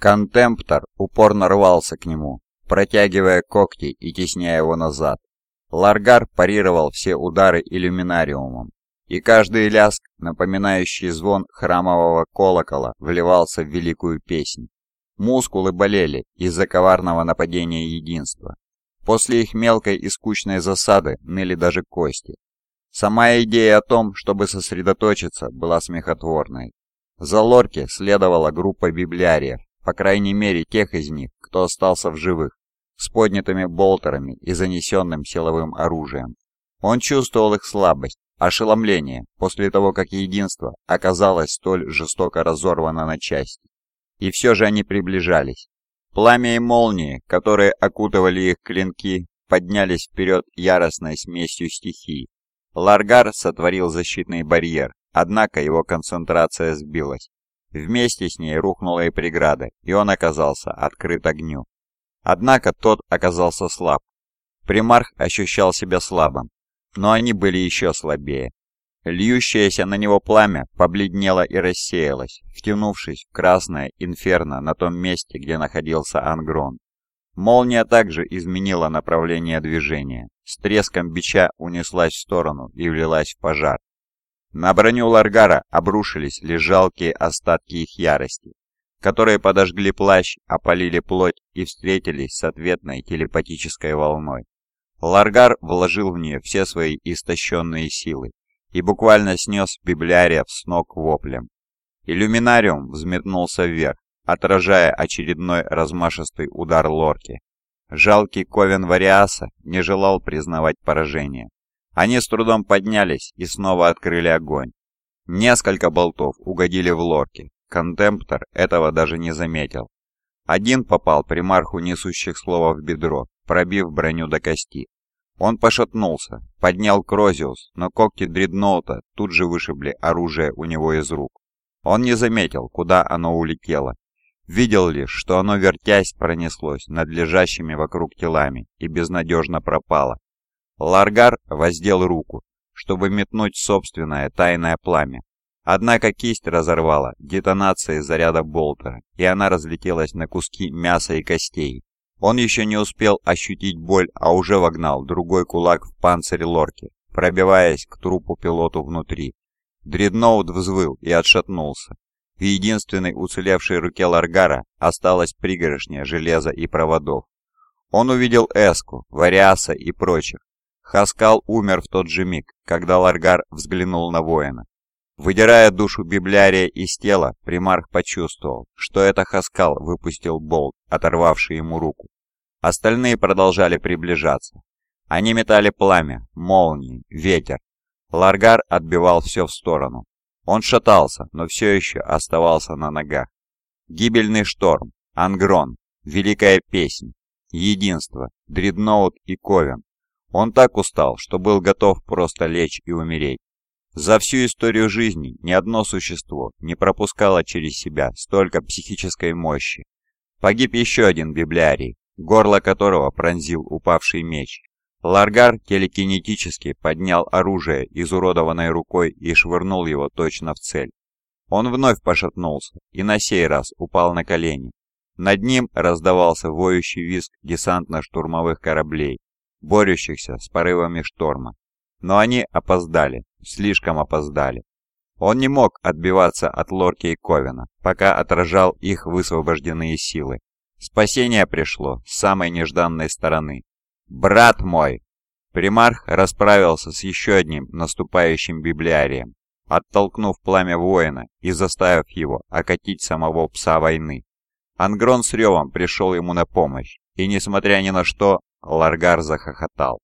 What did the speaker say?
Контемптор упорно рвался к нему, протягивая когти и тесняя его назад. Ларгар парировал все удары иллюминариумом, и каждый ляск, напоминающий звон храмового колокола, вливался в великую песнь. Мускулы болели из-за коварного нападения единства. После их мелкой и скучной засады ныли даже кости. Сама идея о том, чтобы сосредоточиться, была смехотворной. За Лорки следовала группа библиариев, по крайней мере тех из них, кто остался в живых, с поднятыми болтерами и занесенным силовым оружием. Он чувствовал их слабость, ошеломление после того, как единство оказалось столь жестоко разорвано на части. И все же они приближались. Пламя и молнии, которые окутывали их клинки, поднялись вперед яростной смесью стихий. Ларгар сотворил защитный барьер, однако его концентрация сбилась. Вместе с ней рухнула и преграда, и он оказался открыт огню. Однако тот оказался слаб. Примарх ощущал себя слабым, но они были еще слабее. Льющееся на него пламя побледнело и рассеялось, втянувшись в красное инферно на том месте, где находился Ангрон. Молния также изменила направление движения, с треском бича унеслась в сторону и влилась в пожар. На броню Ларгара обрушились лишь жалкие остатки их ярости, которые подожгли плащ, опалили плоть и встретились с ответной телепатической волной. Ларгар вложил в нее все свои истощенные силы и буквально снес библиариев с ног воплем. Иллюминариум взметнулся вверх, отражая очередной размашистый удар Лорки. Жалкий Ковен Вариаса не желал признавать поражение. Они с трудом поднялись и снова открыли огонь. Несколько болтов угодили в Лорки. Контемптор этого даже не заметил. Один попал примарху несущих слова в бедро, пробив броню до кости. Он пошатнулся, поднял Крозиус, но когти дредноута тут же вышибли оружие у него из рук. Он не заметил, куда оно улетело. Видел лишь, что оно, вертясь, пронеслось над лежащими вокруг телами и безнадежно пропало. Ларгар воздел руку, чтобы метнуть собственное тайное пламя, Однако кисть разорвала детонацией заряда болтера, и она разлетелась на куски мяса и костей. Он еще не успел ощутить боль, а уже вогнал другой кулак в панцирь лорки, пробиваясь к трупу пилоту внутри. Дредноут взвыл и отшатнулся. В единственной уцелевшей руке Ларгара осталось пригоршня железа и проводов. Он увидел Эску, Вариаса и прочих. Хаскал умер в тот же миг, когда Ларгар взглянул на воина. Выдирая душу библиария из тела, примарх почувствовал, что это Хаскал выпустил болт, оторвавший ему руку. Остальные продолжали приближаться. Они метали пламя, молнии, ветер. Ларгар отбивал все в сторону. Он шатался, но все еще оставался на ногах. Гибельный шторм, Ангрон, Великая Песнь, Единство, Дредноут и Ковен. Он так устал, что был готов просто лечь и умереть. За всю историю жизни ни одно существо не пропускало через себя столько психической мощи. Погиб еще один библиарий, горло которого пронзил упавший меч. Ларгар телекинетически поднял оружие изуродованной рукой и швырнул его точно в цель. Он вновь пошатнулся и на сей раз упал на колени. Над ним раздавался воющий визг десантно-штурмовых кораблей, борющихся с порывами шторма. Но они опоздали, слишком опоздали. Он не мог отбиваться от Лорки и Ковина, пока отражал их высвобожденные силы. Спасение пришло с самой нежданной стороны. «Брат мой!» Примарх расправился с еще одним наступающим библиарием, оттолкнув пламя воина и заставив его окатить самого пса войны. Ангрон с ревом пришел ему на помощь, и, несмотря ни на что, Ларгар захохотал.